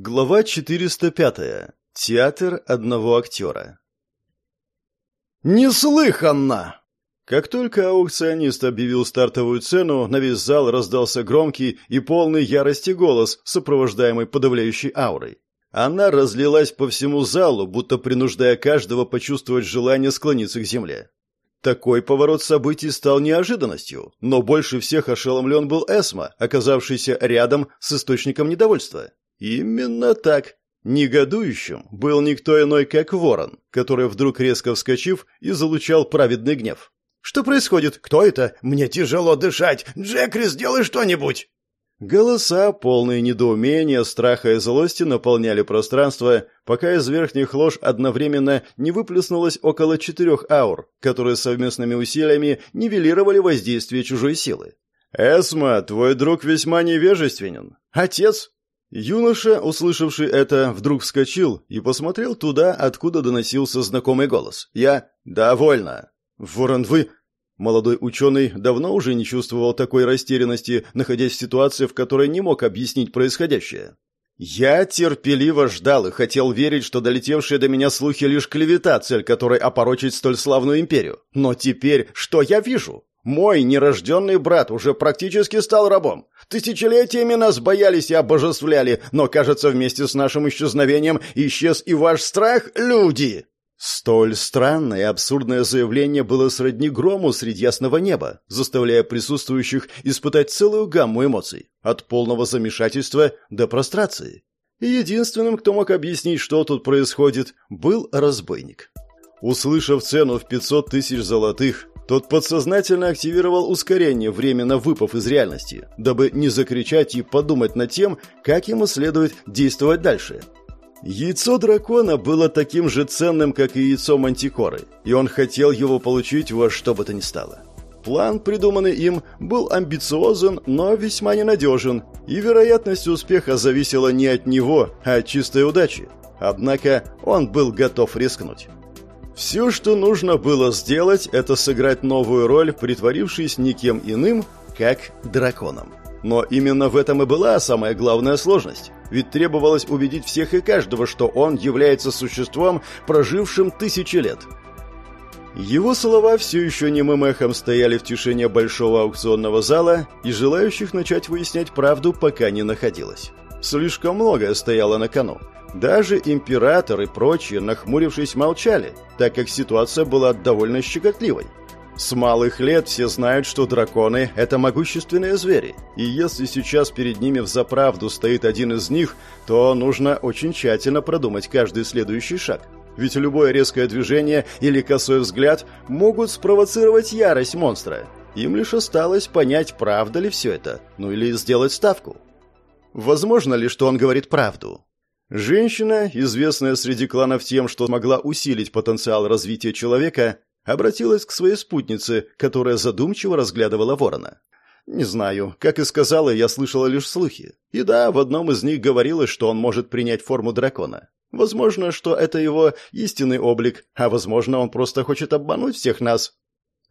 Глава 405. Театр одного актера. «Неслыханно!» Как только аукционист объявил стартовую цену, на весь зал раздался громкий и полный ярости голос, сопровождаемый подавляющей аурой. Она разлилась по всему залу, будто принуждая каждого почувствовать желание склониться к земле. Такой поворот событий стал неожиданностью, но больше всех ошеломлен был Эсма, оказавшийся рядом с источником недовольства. Именно так. Негодующим был никто иной, как ворон, который вдруг резко вскочив и залучал праведный гнев. «Что происходит? Кто это? Мне тяжело дышать! Джекри, сделай что-нибудь!» Голоса, полные недоумения, страха и злости, наполняли пространство, пока из верхних лож одновременно не выплеснулось около четырех аур, которые совместными усилиями нивелировали воздействие чужой силы. «Эсма, твой друг весьма невежественен. Отец, Юноша, услышавший это, вдруг вскочил и посмотрел туда, откуда доносился знакомый голос. «Я... довольно!» «Ворон, вы...» Молодой ученый давно уже не чувствовал такой растерянности, находясь в ситуации, в которой не мог объяснить происходящее. «Я терпеливо ждал и хотел верить, что долетевшие до меня слухи лишь клевета, цель которой опорочить столь славную империю. Но теперь что я вижу? Мой нерожденный брат уже практически стал рабом. Тысячелетиями нас боялись и обожествляли, но, кажется, вместе с нашим исчезновением исчез и ваш страх, люди!» Столь странное и абсурдное заявление было сродни грому среди ясного неба, заставляя присутствующих испытать целую гамму эмоций, от полного замешательства до прострации. Единственным, кто мог объяснить, что тут происходит, был разбойник. Услышав цену в 500 тысяч золотых, тот подсознательно активировал ускорение, временно выпав из реальности, дабы не закричать и подумать над тем, как ему следует действовать дальше. Яйцо дракона было таким же ценным, как и яйцо мантикоры, и он хотел его получить во что бы то ни стало. План, придуманный им, был амбициозен, но весьма ненадежен, и вероятность успеха зависела не от него, а от чистой удачи. Однако он был готов рискнуть. Все, что нужно было сделать, это сыграть новую роль, притворившись никем иным, как драконом. Но именно в этом и была самая главная сложность. Ведь требовалось убедить всех и каждого, что он является существом, прожившим тысячи лет. Его слова все еще немым эхом стояли в тишине большого аукционного зала, и желающих начать выяснять правду пока не находилось. Слишком многое стояло на кону. Даже император и прочие, нахмурившись, молчали, так как ситуация была довольно щекотливой. С малых лет все знают, что драконы – это могущественные звери, и если сейчас перед ними взаправду стоит один из них, то нужно очень тщательно продумать каждый следующий шаг. Ведь любое резкое движение или косой взгляд могут спровоцировать ярость монстра. Им лишь осталось понять, правда ли все это, ну или сделать ставку. Возможно ли, что он говорит правду? Женщина, известная среди кланов тем, что могла усилить потенциал развития человека, обратилась к своей спутнице, которая задумчиво разглядывала ворона. Не знаю, как и сказала, я слышала лишь слухи. И да, в одном из них говорилось, что он может принять форму дракона. Возможно, что это его истинный облик, а возможно, он просто хочет обмануть всех нас.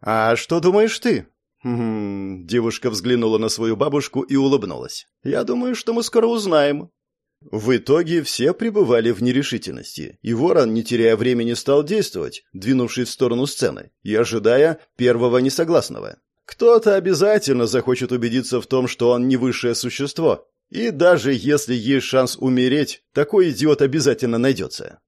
А что думаешь ты? Хм, девушка взглянула на свою бабушку и улыбнулась. Я думаю, что мы скоро узнаем. В итоге все пребывали в нерешительности, и Ворон, не теряя времени, стал действовать, двинувшись в сторону сцены и ожидая первого несогласного. Кто-то обязательно захочет убедиться в том, что он не высшее существо, и даже если есть шанс умереть, такой идиот обязательно найдется.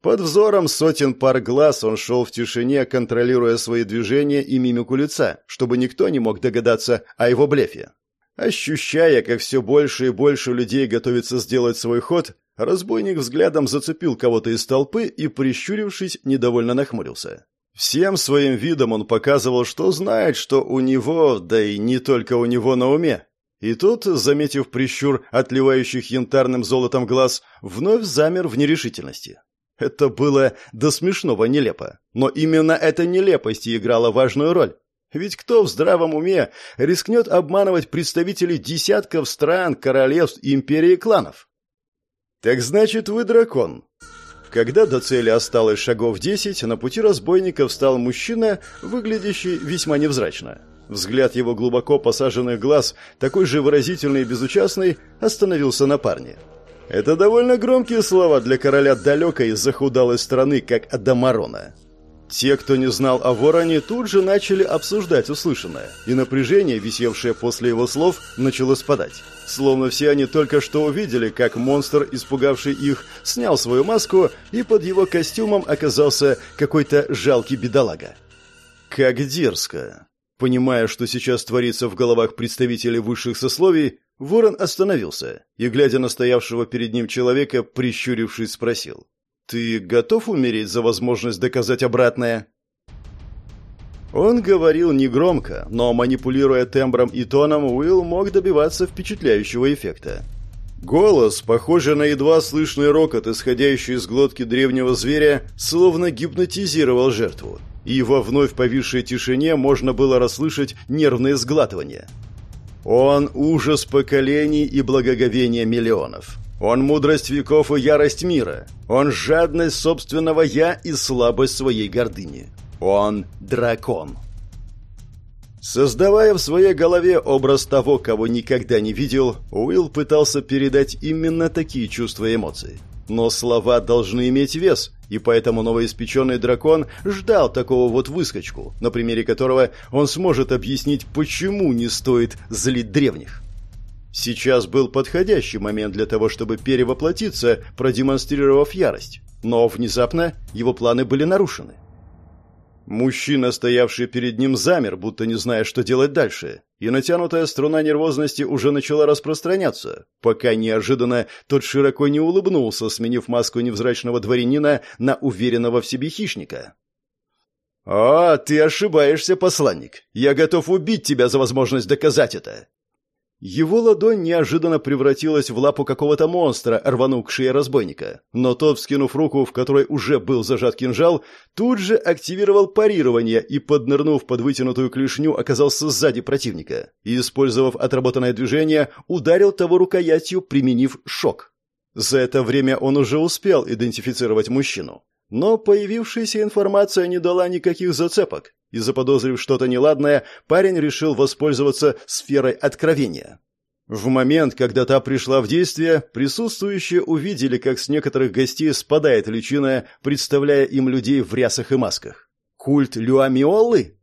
Под взором сотен пар глаз он шел в тишине, контролируя свои движения и мимику лица, чтобы никто не мог догадаться о его блефе. Ощущая, как все больше и больше людей готовится сделать свой ход, разбойник взглядом зацепил кого-то из толпы и, прищурившись, недовольно нахмурился. Всем своим видом он показывал, что знает, что у него, да и не только у него на уме. И тот, заметив прищур отливающих янтарным золотом глаз, вновь замер в нерешительности. Это было до смешного нелепо. Но именно эта нелепость и играла важную роль. Ведь кто в здравом уме рискнет обманывать представителей десятков стран, королевств, империй и кланов? Так значит, вы дракон. Когда до цели осталось шагов десять, на пути разбойников встал мужчина, выглядящий весьма невзрачно. Взгляд его глубоко посаженных глаз, такой же выразительный и безучастный, остановился на парне. Это довольно громкие слова для короля далекой и захудалой страны, как Адамарона. Те, кто не знал о вороне, тут же начали обсуждать услышанное, и напряжение, висевшее после его слов, начало спадать. Словно все они только что увидели, как монстр, испугавший их, снял свою маску, и под его костюмом оказался какой-то жалкий бедолага. Как дерзко. Понимая, что сейчас творится в головах представителей высших сословий, Ворон остановился и, глядя на стоявшего перед ним человека, прищурившись, спросил. «Ты готов умереть за возможность доказать обратное?» Он говорил негромко, но, манипулируя тембром и тоном, Уилл мог добиваться впечатляющего эффекта. Голос, похожий на едва слышный рокот, исходящий из глотки древнего зверя, словно гипнотизировал жертву. И во вновь повисшей тишине можно было расслышать нервные сглатывания. Он ужас поколений и благоговение миллионов. Он мудрость веков и ярость мира. Он жадность собственного «я» и слабость своей гордыни. Он дракон. Создавая в своей голове образ того, кого никогда не видел, Уилл пытался передать именно такие чувства и эмоции. Но слова должны иметь вес, и поэтому новоиспеченный дракон ждал такого вот выскочку, на примере которого он сможет объяснить, почему не стоит злить древних. Сейчас был подходящий момент для того, чтобы перевоплотиться, продемонстрировав ярость. Но внезапно его планы были нарушены. Мужчина, стоявший перед ним, замер, будто не зная, что делать дальше, и натянутая струна нервозности уже начала распространяться, пока неожиданно тот широко не улыбнулся, сменив маску невзрачного дворянина на уверенного в себе хищника. «А, ты ошибаешься, посланник. Я готов убить тебя за возможность доказать это. Его ладонь неожиданно превратилась в лапу какого-то монстра, рванув разбойника. Но тот, вскинув руку, в которой уже был зажат кинжал, тут же активировал парирование и, поднырнув под вытянутую клешню, оказался сзади противника. И, использовав отработанное движение, ударил того рукоятью, применив шок. За это время он уже успел идентифицировать мужчину. Но появившаяся информация не дала никаких зацепок, и заподозрив что-то неладное, парень решил воспользоваться сферой откровения. В момент, когда та пришла в действие, присутствующие увидели, как с некоторых гостей спадает личина, представляя им людей в рясах и масках. Культ Люамиолы?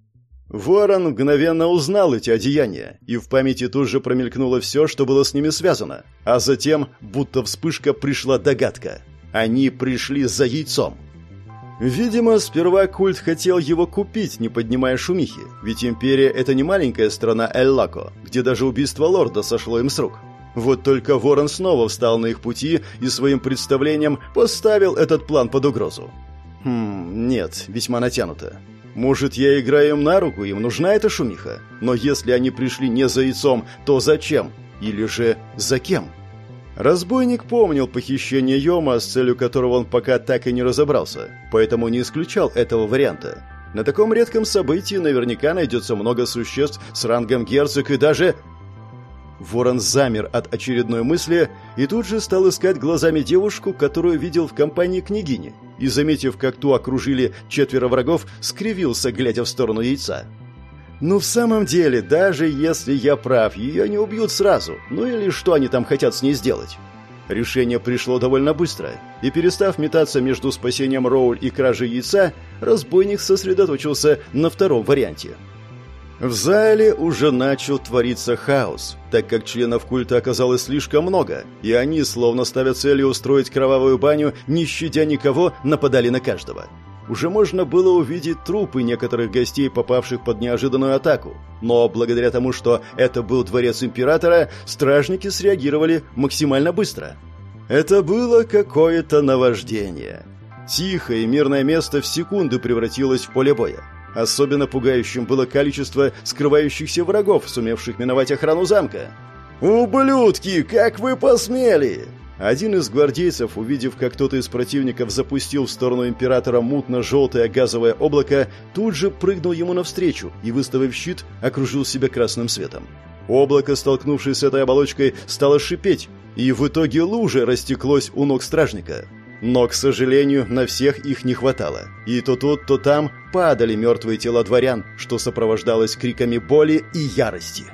Ворон мгновенно узнал эти одеяния, и в памяти тут же промелькнуло все, что было с ними связано. А затем, будто вспышка, пришла догадка. Они пришли за яйцом. Видимо, сперва культ хотел его купить, не поднимая шумихи, ведь империя — это не маленькая страна Эль-Лако, где даже убийство лорда сошло им с рук. Вот только Ворон снова встал на их пути и своим представлением поставил этот план под угрозу. Хм, нет, весьма натянуто. Может, я играю им на руку, им нужна эта шумиха? Но если они пришли не за яйцом, то зачем? Или же за кем?» Разбойник помнил похищение Йома, с целью которого он пока так и не разобрался, поэтому не исключал этого варианта. На таком редком событии наверняка найдется много существ с рангом герцог и даже... Ворон замер от очередной мысли и тут же стал искать глазами девушку, которую видел в компании княгини, и, заметив, как ту окружили четверо врагов, скривился, глядя в сторону яйца. Ну, в самом деле, даже если я прав, ее не убьют сразу. Ну или что они там хотят с ней сделать? Решение пришло довольно быстро, и перестав метаться между спасением Роуль и кражей яйца, разбойник сосредоточился на втором варианте. В зале уже начал твориться хаос, так как членов культа оказалось слишком много, и они, словно ставя целью устроить кровавую баню, не щадя никого, нападали на каждого уже можно было увидеть трупы некоторых гостей, попавших под неожиданную атаку. Но благодаря тому, что это был дворец императора, стражники среагировали максимально быстро. Это было какое-то наваждение. Тихое и мирное место в секунды превратилось в поле боя. Особенно пугающим было количество скрывающихся врагов, сумевших миновать охрану замка. «Ублюдки, как вы посмели!» Один из гвардейцев, увидев, как кто-то из противников запустил в сторону императора мутно-желтое газовое облако, тут же прыгнул ему навстречу и, выставив щит, окружил себя красным светом. Облако, столкнувшись с этой оболочкой, стало шипеть, и в итоге лужа растеклось у ног стражника. Но, к сожалению, на всех их не хватало. И то тут, то там падали мертвые тела дворян, что сопровождалось криками боли и ярости.